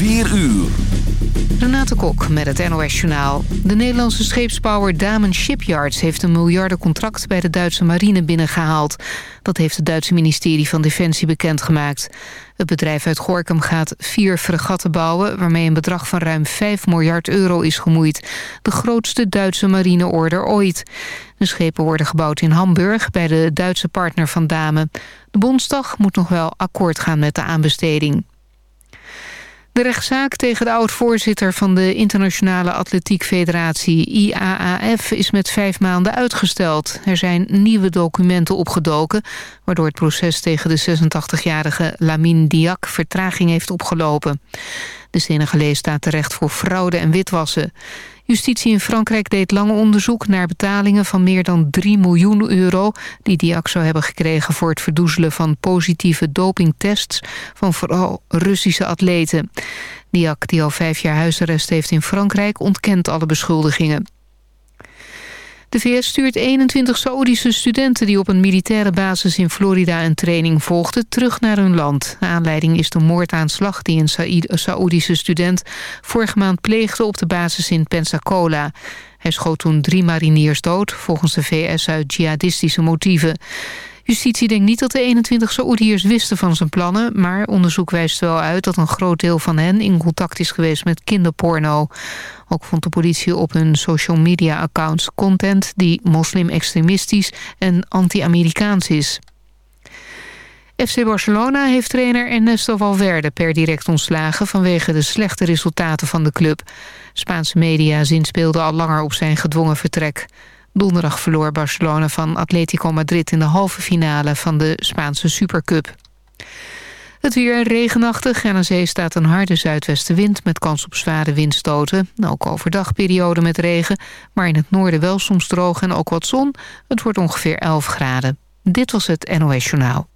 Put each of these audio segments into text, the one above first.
4 uur. Renate Kok met het NOS Journaal. De Nederlandse scheepsbouwer Damen Shipyards... heeft een miljardencontract bij de Duitse marine binnengehaald. Dat heeft het Duitse ministerie van Defensie bekendgemaakt. Het bedrijf uit Gorkum gaat vier fregatten bouwen... waarmee een bedrag van ruim 5 miljard euro is gemoeid. De grootste Duitse marineorder ooit. De schepen worden gebouwd in Hamburg... bij de Duitse partner van Damen. De Bondsdag moet nog wel akkoord gaan met de aanbesteding. De rechtszaak tegen de oud-voorzitter van de Internationale Atletiek Federatie IAAF is met vijf maanden uitgesteld. Er zijn nieuwe documenten opgedoken, waardoor het proces tegen de 86-jarige Lamine Diak vertraging heeft opgelopen. De Senegalees staat terecht voor fraude en witwassen. Justitie in Frankrijk deed lang onderzoek naar betalingen van meer dan 3 miljoen euro... die Diak zou hebben gekregen voor het verdoezelen van positieve dopingtests... van vooral Russische atleten. Diak, die al vijf jaar huisarrest heeft in Frankrijk, ontkent alle beschuldigingen. De VS stuurt 21 Saoedische studenten die op een militaire basis in Florida een training volgden terug naar hun land. Aanleiding is de moordaanslag die een Saoedische student vorige maand pleegde op de basis in Pensacola. Hij schoot toen drie mariniers dood, volgens de VS uit jihadistische motieven. Justitie denkt niet dat de 21 Saoediërs wisten van zijn plannen... maar onderzoek wijst wel uit dat een groot deel van hen... in contact is geweest met kinderporno. Ook vond de politie op hun social media accounts content... die moslim-extremistisch en anti-Amerikaans is. FC Barcelona heeft trainer Ernesto Valverde per direct ontslagen... vanwege de slechte resultaten van de club. Spaanse media zinspeelden al langer op zijn gedwongen vertrek. Donderdag verloor Barcelona van Atletico Madrid in de halve finale van de Spaanse Supercup. Het weer regenachtig en aan zee staat een harde zuidwestenwind... met kans op zware windstoten. Ook overdag periode met regen, maar in het noorden wel soms droog en ook wat zon. Het wordt ongeveer 11 graden. Dit was het NOS Journaal.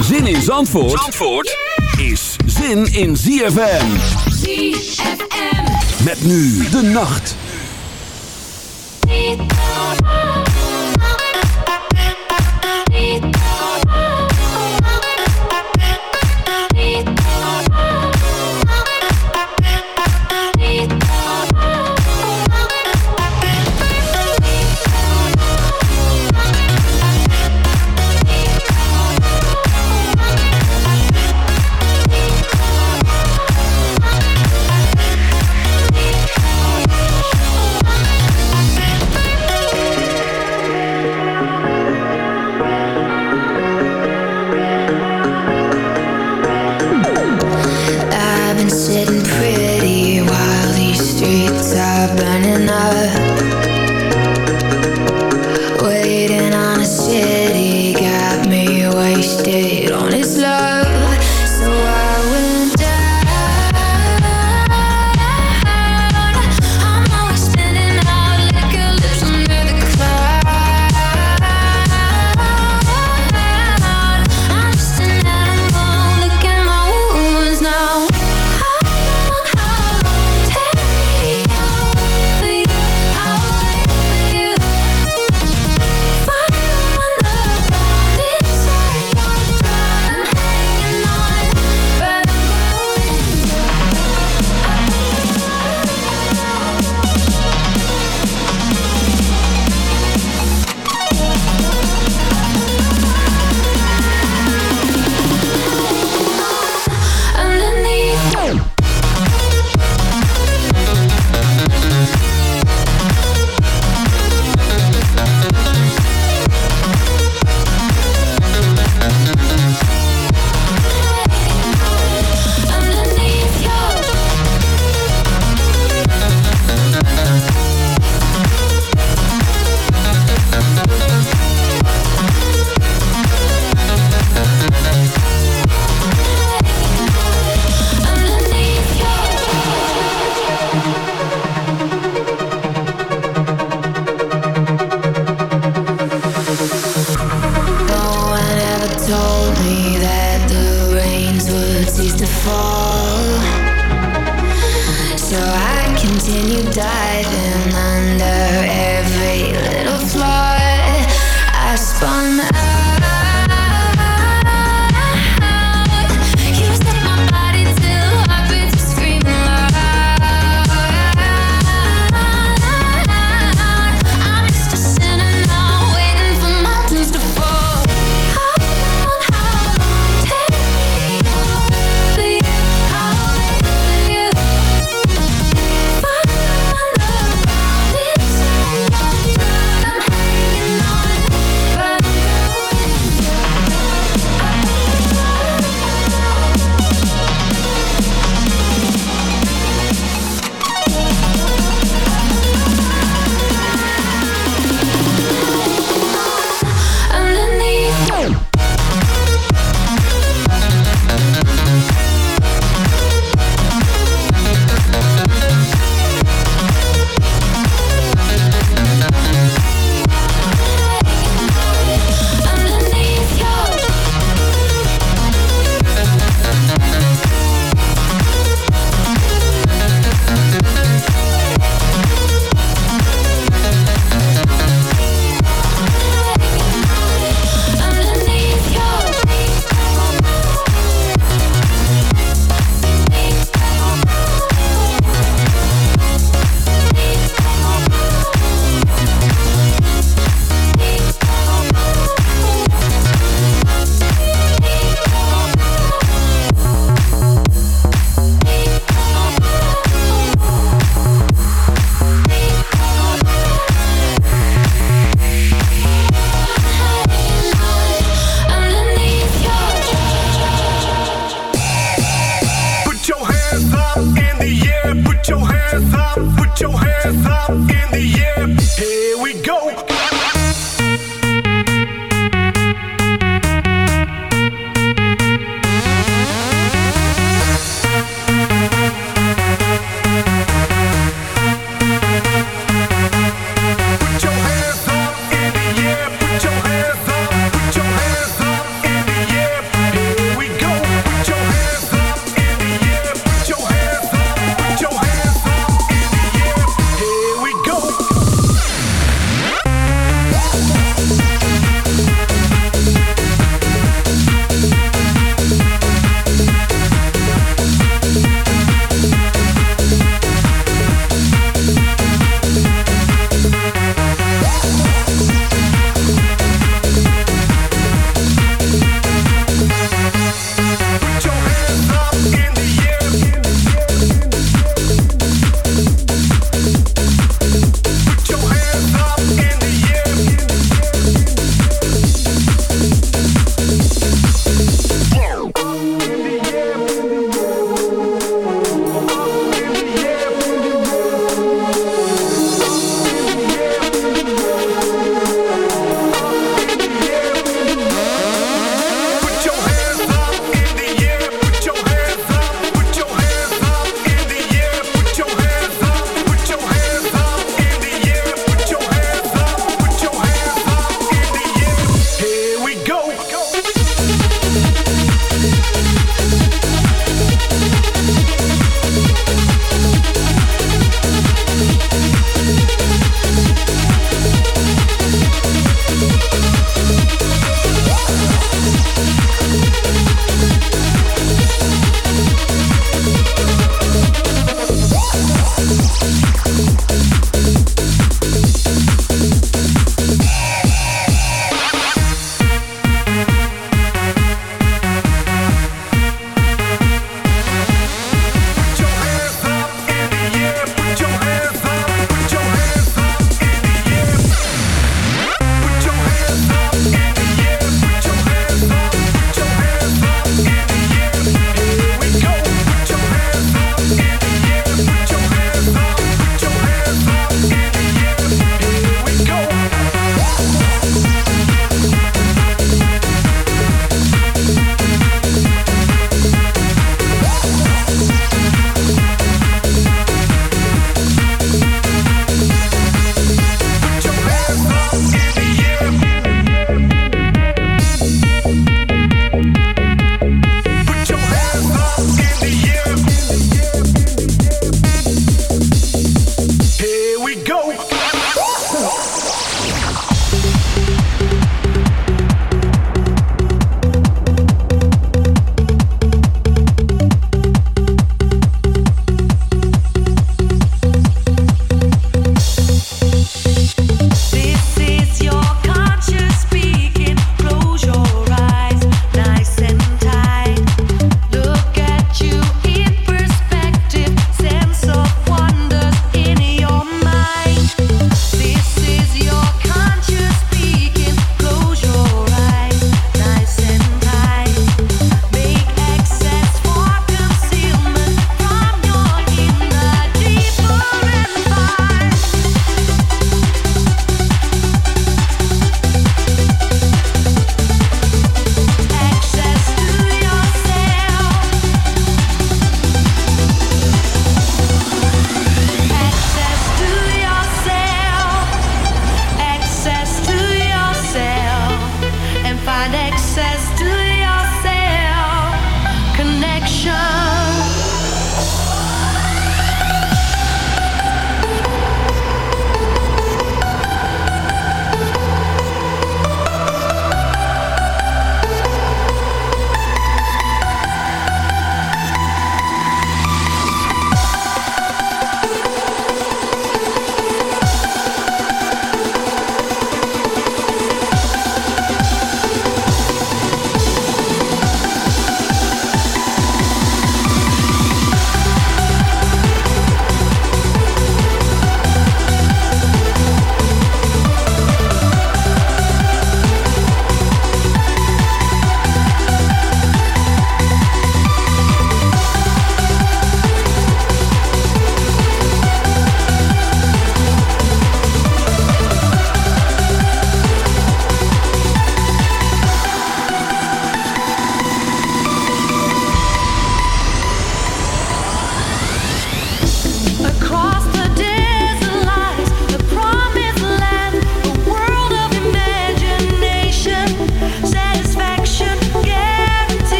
Zin in Zandvoort, Zandvoort is zin in ZFM. ZFM. Met nu de nacht. Spun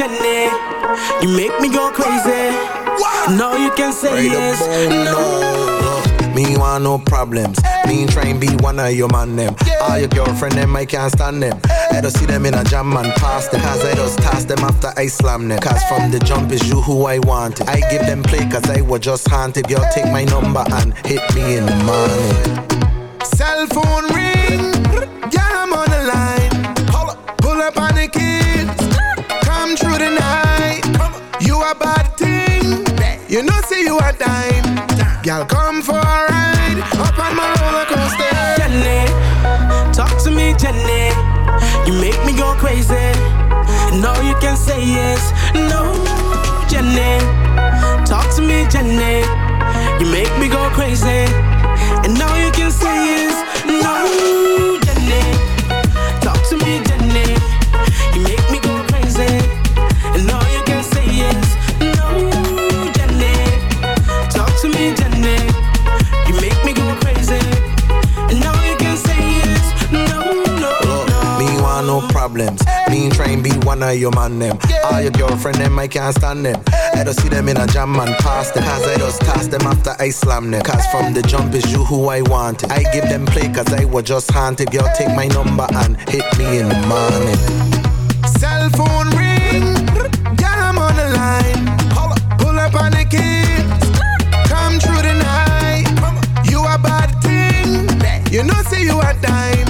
Jenny. You make me go crazy. And all you can say is no. Me want no problems. Me try and be one of your man them. All your girlfriend them, I can't stand them. Eh. I don't see them in a jam and pass them. Cause I just toss them after I slam them. Cause from the jump is you who I wanted. I give them play cause I was just haunted. Girl, take my number and hit me in the morning. Cell phone ring. Bad thing. You know, see you a dime. Girl, come for a ride. Up on my roller coaster. Jenny, talk to me, Jenny. You make me go crazy. And all you can say is no, Jenny. Talk to me, Jenny. You make me go crazy. And all you can say is no, Jenny. Problems. Me try and be one of your man them. All your girlfriend them, I can't stand them. I don't see them in a jam and pass them. Cause I just toss them after I slam them. Cause from the jump is you who I wanted. I give them play cause I was just haunted. Girl, take my number and hit me in the morning. Cell phone ring. Yeah, I'm on the line. Pull up on the kids. Come through the night. You a bad thing. You know, see you a dime.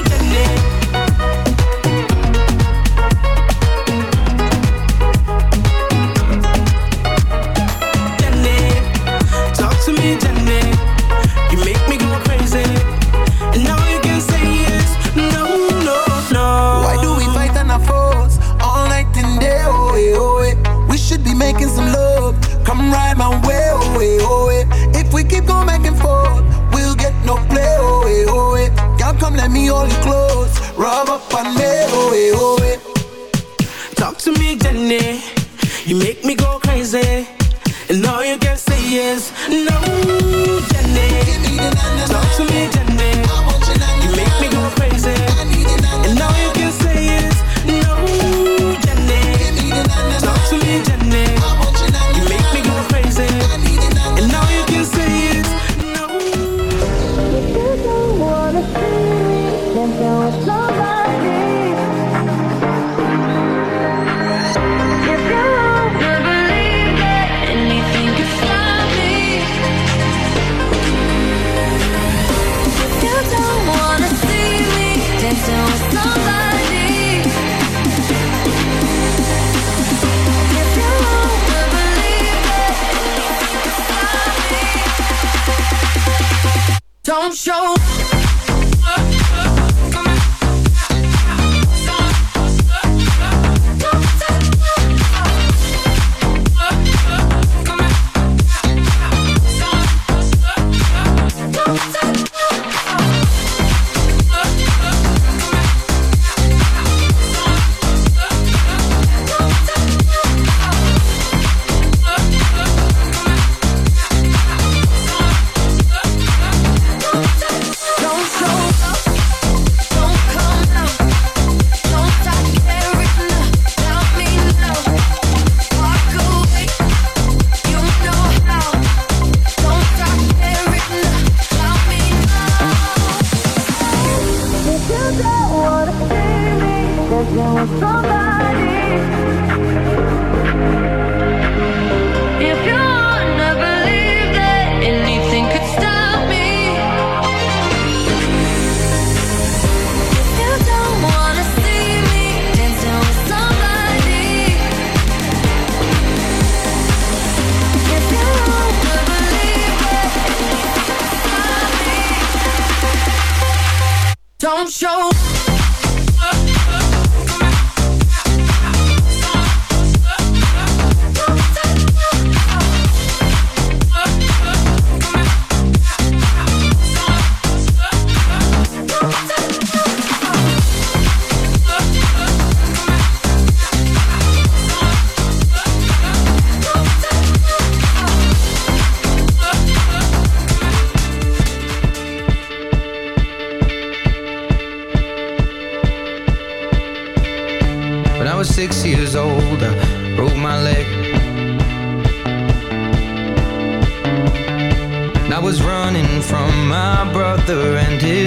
dizer. Don't show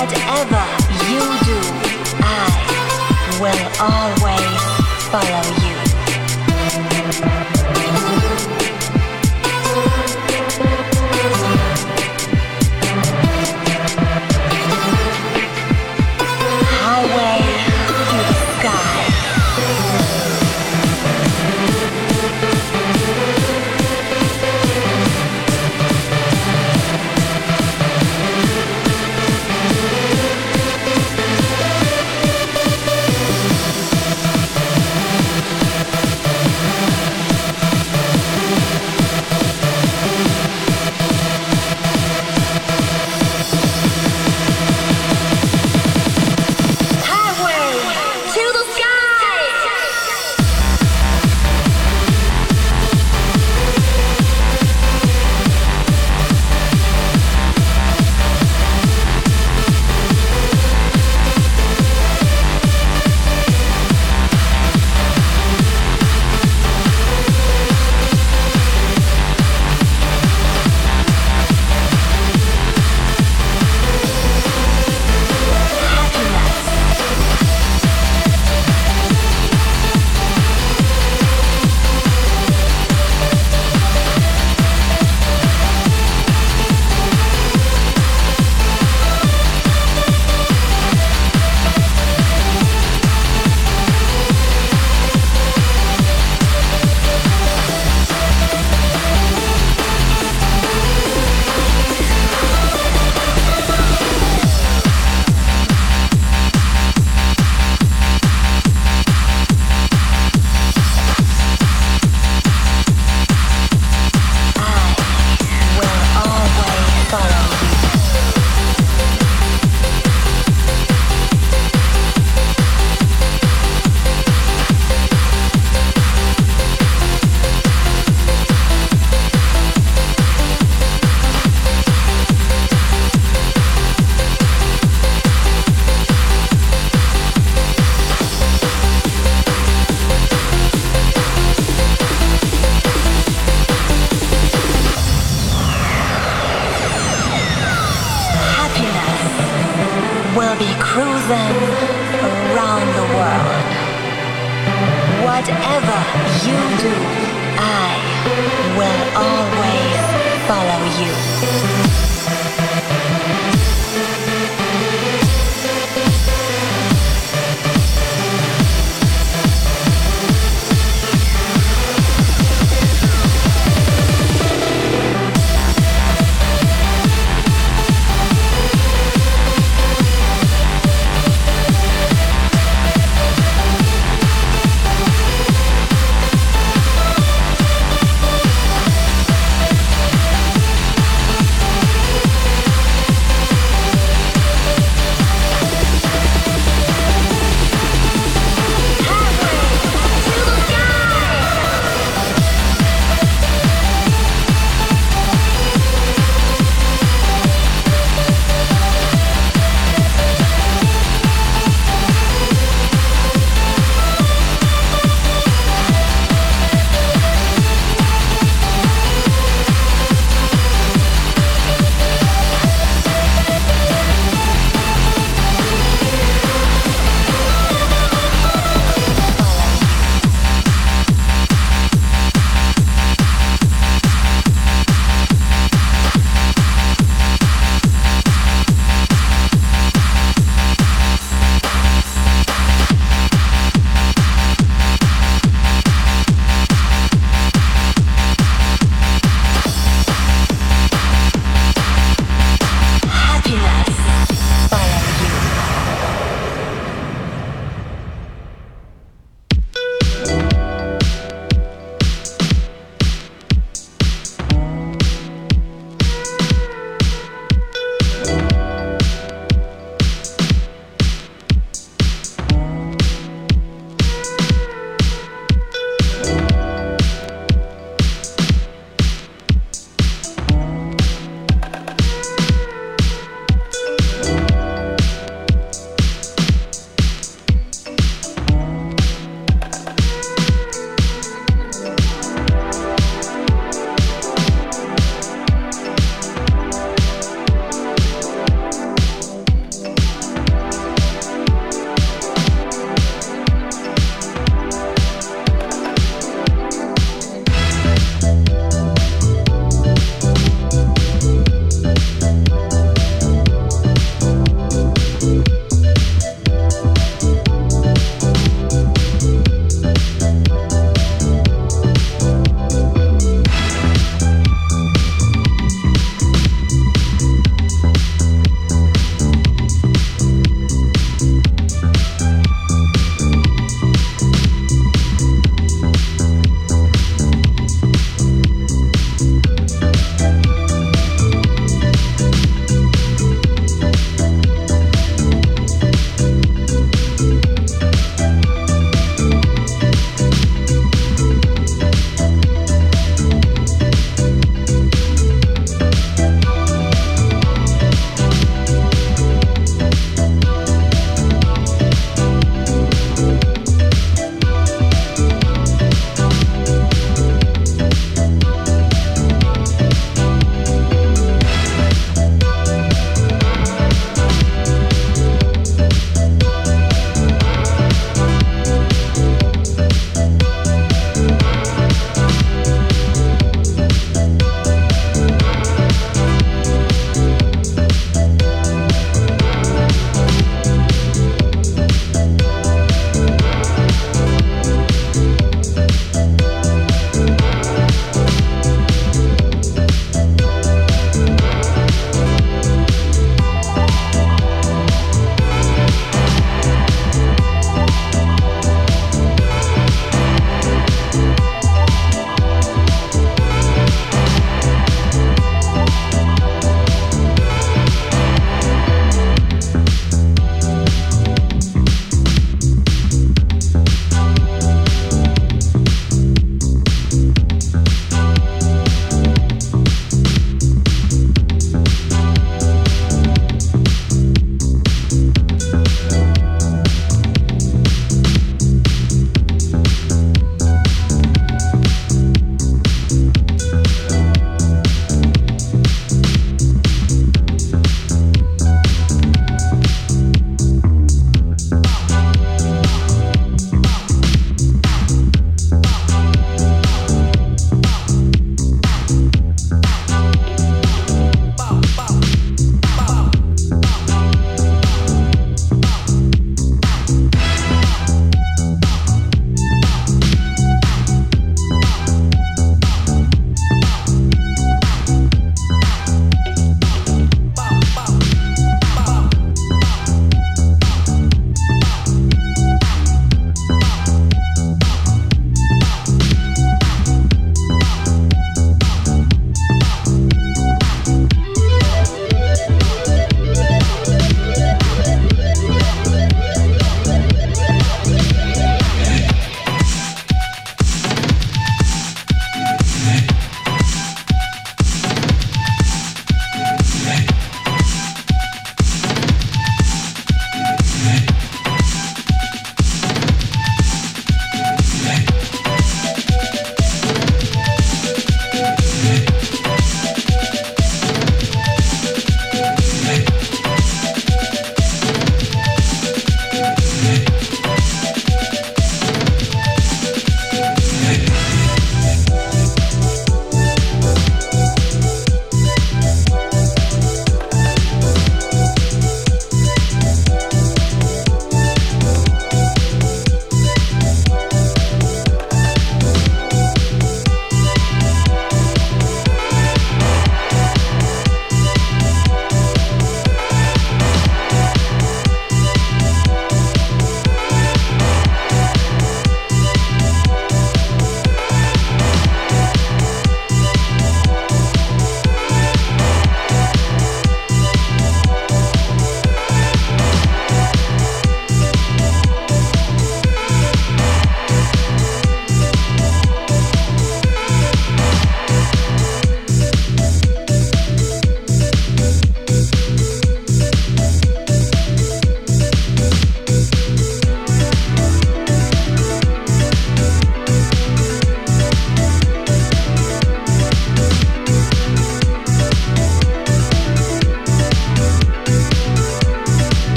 Whatever you do, I will always follow you.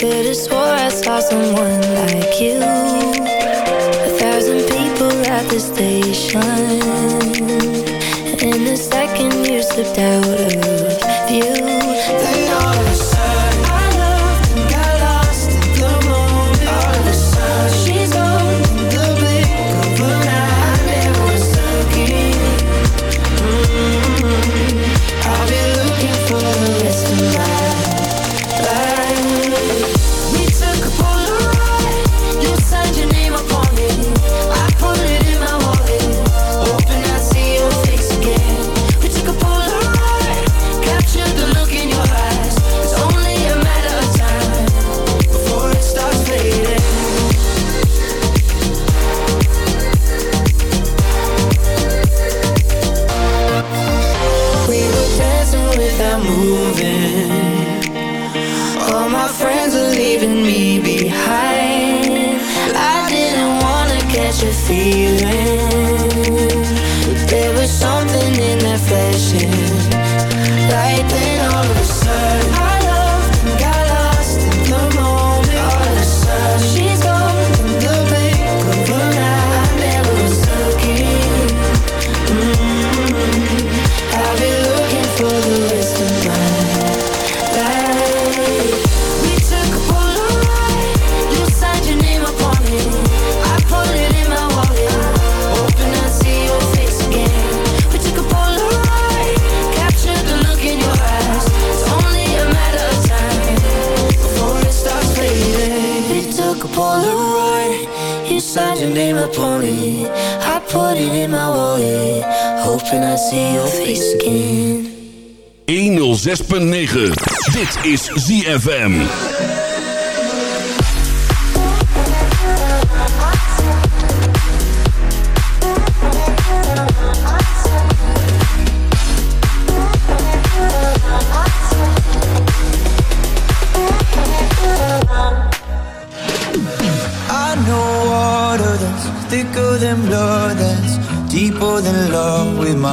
could've swore I saw someone like you. A thousand people at the station. And the second you slipped out of hoping I see your face again. 106.9. Dit is ZFM.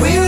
we